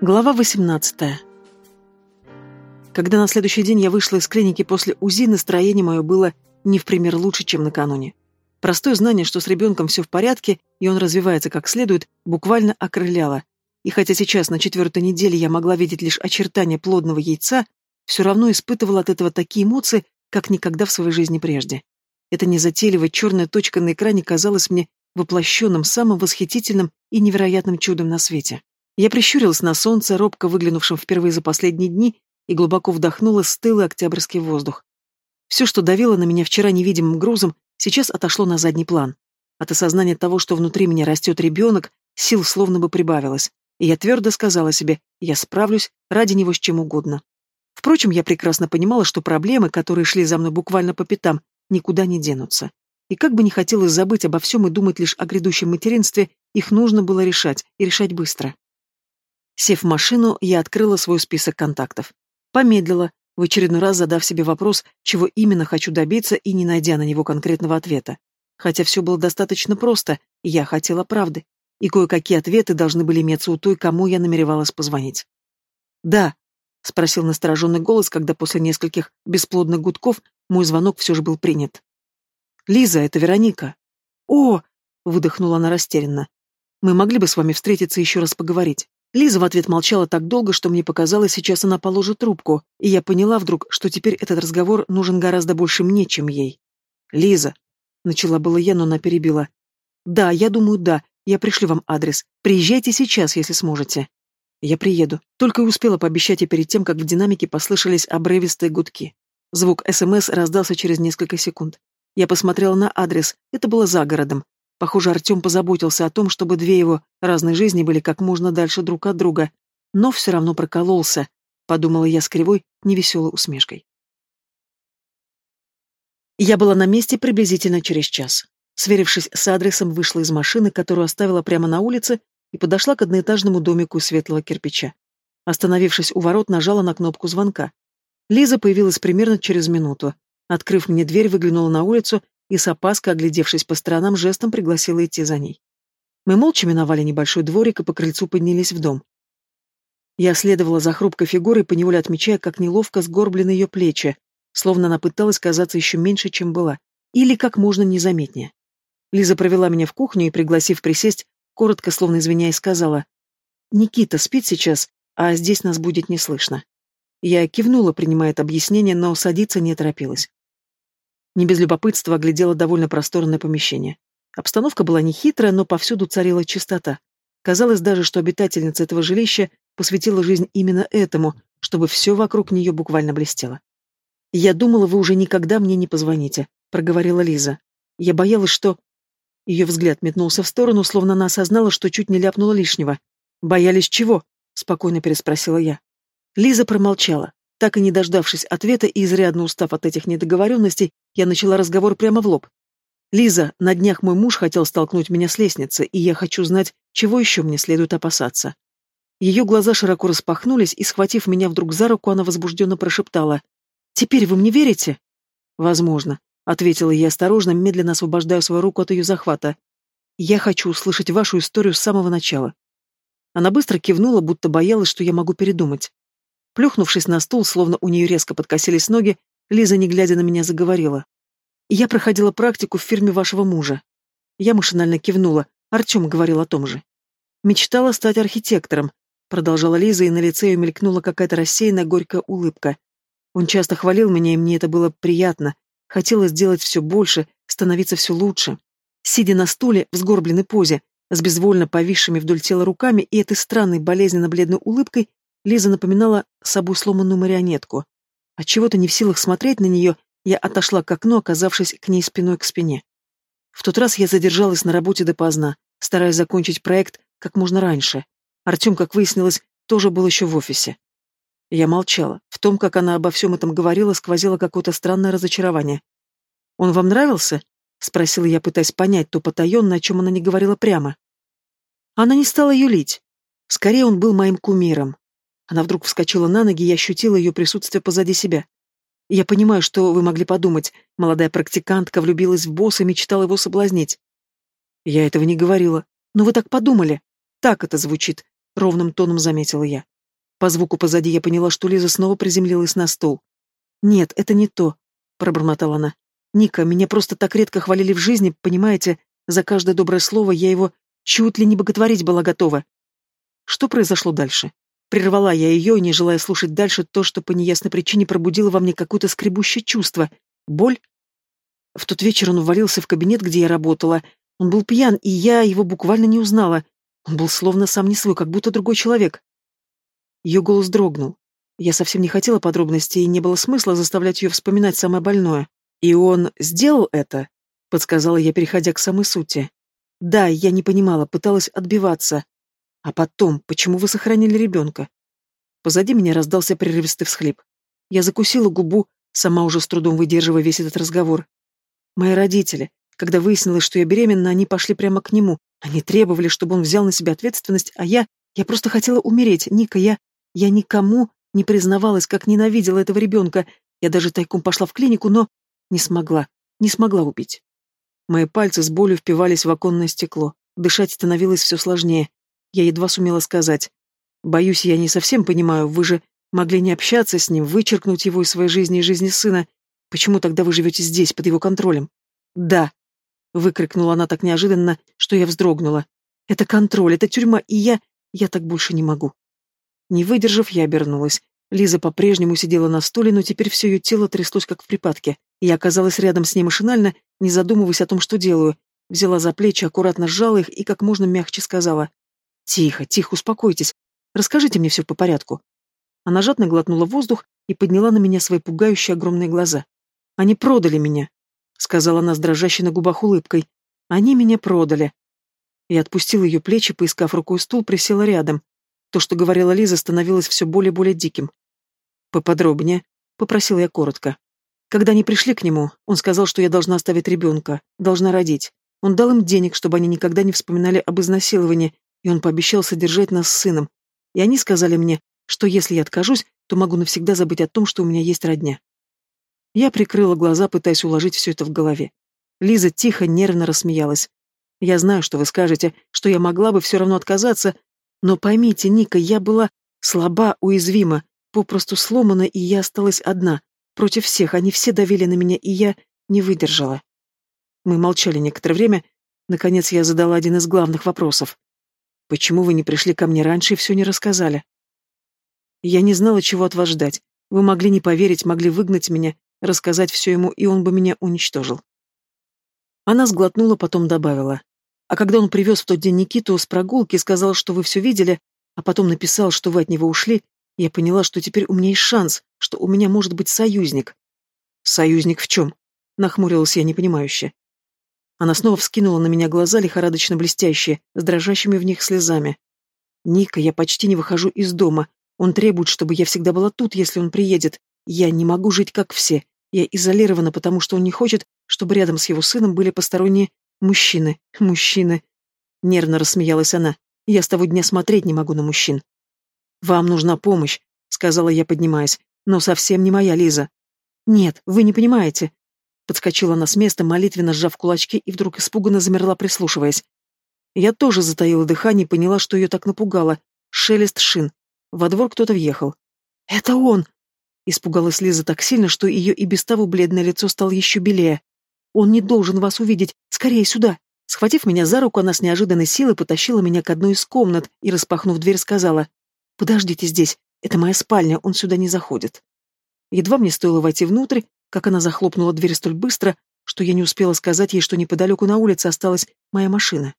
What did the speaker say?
Глава 18. Когда на следующий день я вышла из клиники после УЗИ, настроение мое было не в пример лучше, чем накануне. Простое знание, что с ребенком все в порядке, и он развивается как следует, буквально окрыляло. И хотя сейчас на четвертой неделе я могла видеть лишь очертания плодного яйца, все равно испытывала от этого такие эмоции, как никогда в своей жизни прежде. Эта незатейливая черная точка на экране казалась мне воплощенным, самым восхитительным и невероятным чудом на свете. Я прищурилась на солнце, робко выглянувшем впервые за последние дни, и глубоко вдохнула стылый октябрьский воздух. Все, что давило на меня вчера невидимым грузом, сейчас отошло на задний план. От осознания того, что внутри меня растет ребенок, сил словно бы прибавилось, и я твердо сказала себе, я справлюсь ради него с чем угодно. Впрочем, я прекрасно понимала, что проблемы, которые шли за мной буквально по пятам, никуда не денутся. И как бы не хотелось забыть обо всем и думать лишь о грядущем материнстве, их нужно было решать, и решать быстро. Сев в машину, я открыла свой список контактов. Помедлила, в очередной раз задав себе вопрос, чего именно хочу добиться и не найдя на него конкретного ответа. Хотя все было достаточно просто, я хотела правды. И кое-какие ответы должны были иметься у той, кому я намеревалась позвонить. «Да», — спросил настороженный голос, когда после нескольких бесплодных гудков мой звонок все же был принят. «Лиза, это Вероника». «О!» — выдохнула она растерянно. «Мы могли бы с вами встретиться и еще раз поговорить». Лиза в ответ молчала так долго, что мне показалось, сейчас она положит трубку, и я поняла вдруг, что теперь этот разговор нужен гораздо больше мне, чем ей. «Лиза», — начала было я, но она перебила. «Да, я думаю, да, я пришлю вам адрес. Приезжайте сейчас, если сможете». «Я приеду». Только и успела пообещать и перед тем, как в динамике послышались обрывистые гудки. Звук СМС раздался через несколько секунд. Я посмотрела на адрес, это было за городом, Похоже, Артем позаботился о том, чтобы две его разные жизни были как можно дальше друг от друга, но все равно прокололся, подумала я с кривой, невеселой усмешкой. Я была на месте приблизительно через час. Сверившись с адресом, вышла из машины, которую оставила прямо на улице, и подошла к одноэтажному домику светлого кирпича. Остановившись у ворот, нажала на кнопку звонка. Лиза появилась примерно через минуту. Открыв мне дверь, выглянула на улицу и с опаской, оглядевшись по сторонам, жестом пригласила идти за ней. Мы молча миновали небольшой дворик и по крыльцу поднялись в дом. Я следовала за хрупкой фигурой, поневоле отмечая, как неловко сгорблены ее плечи, словно она пыталась казаться еще меньше, чем была, или как можно незаметнее. Лиза провела меня в кухню и, пригласив присесть, коротко, словно извиняясь, сказала, «Никита спит сейчас, а здесь нас будет не слышно». Я кивнула, принимая это объяснение, но садиться не торопилась. Не без любопытства оглядела довольно просторное помещение. Обстановка была нехитрая, но повсюду царила чистота. Казалось даже, что обитательница этого жилища посвятила жизнь именно этому, чтобы все вокруг нее буквально блестело. «Я думала, вы уже никогда мне не позвоните», — проговорила Лиза. «Я боялась, что...» Ее взгляд метнулся в сторону, словно она осознала, что чуть не ляпнула лишнего. «Боялись чего?» — спокойно переспросила я. Лиза промолчала. Так и не дождавшись ответа и изрядно устав от этих недоговоренностей, я начала разговор прямо в лоб. «Лиза, на днях мой муж хотел столкнуть меня с лестницы, и я хочу знать, чего еще мне следует опасаться». Ее глаза широко распахнулись, и, схватив меня вдруг за руку, она возбужденно прошептала. «Теперь вы мне верите?» «Возможно», — ответила я осторожно, медленно освобождая свою руку от ее захвата. «Я хочу услышать вашу историю с самого начала». Она быстро кивнула, будто боялась, что я могу передумать. Плюхнувшись на стул, словно у нее резко подкосились ноги, Лиза, не глядя на меня, заговорила. «Я проходила практику в фирме вашего мужа». Я машинально кивнула. Артем говорил о том же. «Мечтала стать архитектором», — продолжала Лиза, и на лице ее мелькнула какая-то рассеянная горькая улыбка. Он часто хвалил меня, и мне это было приятно. Хотелось сделать все больше, становиться все лучше. Сидя на стуле в сгорбленной позе, с безвольно повисшими вдоль тела руками и этой странной болезненно-бледной улыбкой, Лиза напоминала собой сломанную марионетку. Отчего-то не в силах смотреть на нее, я отошла к окну, оказавшись к ней спиной к спине. В тот раз я задержалась на работе допоздна, стараясь закончить проект как можно раньше. Артем, как выяснилось, тоже был еще в офисе. Я молчала. В том, как она обо всем этом говорила, сквозило какое-то странное разочарование. «Он вам нравился?» — спросила я, пытаясь понять то потаенно, о чем она не говорила прямо. Она не стала юлить. Скорее, он был моим кумиром, она вдруг вскочила на ноги и ощутила ее присутствие позади себя. «Я понимаю, что вы могли подумать. Молодая практикантка влюбилась в босса и мечтала его соблазнить». «Я этого не говорила. Но вы так подумали. Так это звучит», — ровным тоном заметила я. По звуку позади я поняла, что Лиза снова приземлилась на стул. «Нет, это не то», — пробормотала она. «Ника, меня просто так редко хвалили в жизни, понимаете? За каждое доброе слово я его чуть ли не боготворить была готова». Что произошло дальше? Прервала я ее, не желая слушать дальше то, что по неясной причине пробудило во мне какое-то скребущее чувство. Боль? В тот вечер он ввалился в кабинет, где я работала. Он был пьян, и я его буквально не узнала. Он был словно сам не свой, как будто другой человек. Ее голос дрогнул. Я совсем не хотела подробностей, и не было смысла заставлять ее вспоминать самое больное. «И он сделал это?» — подсказала я, переходя к самой сути. «Да, я не понимала, пыталась отбиваться. А потом, почему вы сохранили ребенка?» Позади меня раздался прерывистый всхлип. Я закусила губу, сама уже с трудом выдерживая весь этот разговор. Мои родители, когда выяснилось, что я беременна, они пошли прямо к нему. Они требовали, чтобы он взял на себя ответственность, а я... Я просто хотела умереть. Ника, я... Я никому не признавалась, как ненавидела этого ребенка. Я даже тайком пошла в клинику, но... Не смогла. Не смогла убить. Мои пальцы с болью впивались в оконное стекло. Дышать становилось все сложнее. Я едва сумела сказать. «Боюсь, я не совсем понимаю, вы же могли не общаться с ним, вычеркнуть его из своей жизни и жизни сына. Почему тогда вы живете здесь, под его контролем?» «Да», — выкрикнула она так неожиданно, что я вздрогнула. «Это контроль, это тюрьма, и я... я так больше не могу». Не выдержав, я обернулась. Лиза по-прежнему сидела на стуле, но теперь все ее тело тряслось, как в припадке. Я оказалась рядом с ней машинально, не задумываясь о том, что делаю. Взяла за плечи, аккуратно сжала их и как можно мягче сказала. «Тихо, тихо, успокойтесь. Расскажите мне все по порядку». Она жадно глотнула воздух и подняла на меня свои пугающие огромные глаза. «Они продали меня», — сказала она с дрожащей на губах улыбкой. «Они меня продали». Я отпустила ее плечи, поискав рукой стул, присела рядом. То, что говорила Лиза, становилось все более и более диким. «Поподробнее», — попросила я коротко. Когда они пришли к нему, он сказал, что я должна оставить ребенка, должна родить. Он дал им денег, чтобы они никогда не вспоминали об изнасиловании, и он пообещал содержать нас с сыном. И они сказали мне, что если я откажусь, то могу навсегда забыть о том, что у меня есть родня. Я прикрыла глаза, пытаясь уложить все это в голове. Лиза тихо, нервно рассмеялась. «Я знаю, что вы скажете, что я могла бы все равно отказаться, но поймите, Ника, я была слаба, уязвима, попросту сломана, и я осталась одна. Против всех, они все давили на меня, и я не выдержала. Мы молчали некоторое время. Наконец я задала один из главных вопросов. «Почему вы не пришли ко мне раньше и все не рассказали?» Я не знала, чего от вас ждать. Вы могли не поверить, могли выгнать меня, рассказать все ему, и он бы меня уничтожил. Она сглотнула, потом добавила. А когда он привез в тот день Никиту с прогулки сказал, что вы все видели, а потом написал, что вы от него ушли, я поняла, что теперь у меня есть шанс, что у меня может быть союзник. Союзник в чем? Нахмурилась я непонимающе. Она снова вскинула на меня глаза, лихорадочно блестящие, с дрожащими в них слезами. «Ника, я почти не выхожу из дома. Он требует, чтобы я всегда была тут, если он приедет. Я не могу жить, как все. Я изолирована, потому что он не хочет, чтобы рядом с его сыном были посторонние Мужчины, мужчины. Нервно рассмеялась она. Я с того дня смотреть не могу на мужчин. Вам нужна помощь, сказала я, поднимаясь. Но совсем не моя Лиза. Нет, вы не понимаете. Подскочила она с места, молитвенно сжав кулачки, и вдруг испуганно замерла, прислушиваясь. Я тоже затаила дыхание и поняла, что ее так напугало. Шелест шин. Во двор кто-то въехал. «Это он!» Испугалась Лиза так сильно, что ее и без того бледное лицо стало еще белее. Он не должен вас увидеть. Скорее сюда!» Схватив меня за руку, она с неожиданной силой потащила меня к одной из комнат и, распахнув дверь, сказала, «Подождите здесь, это моя спальня, он сюда не заходит». Едва мне стоило войти внутрь, как она захлопнула дверь столь быстро, что я не успела сказать ей, что неподалеку на улице осталась моя машина.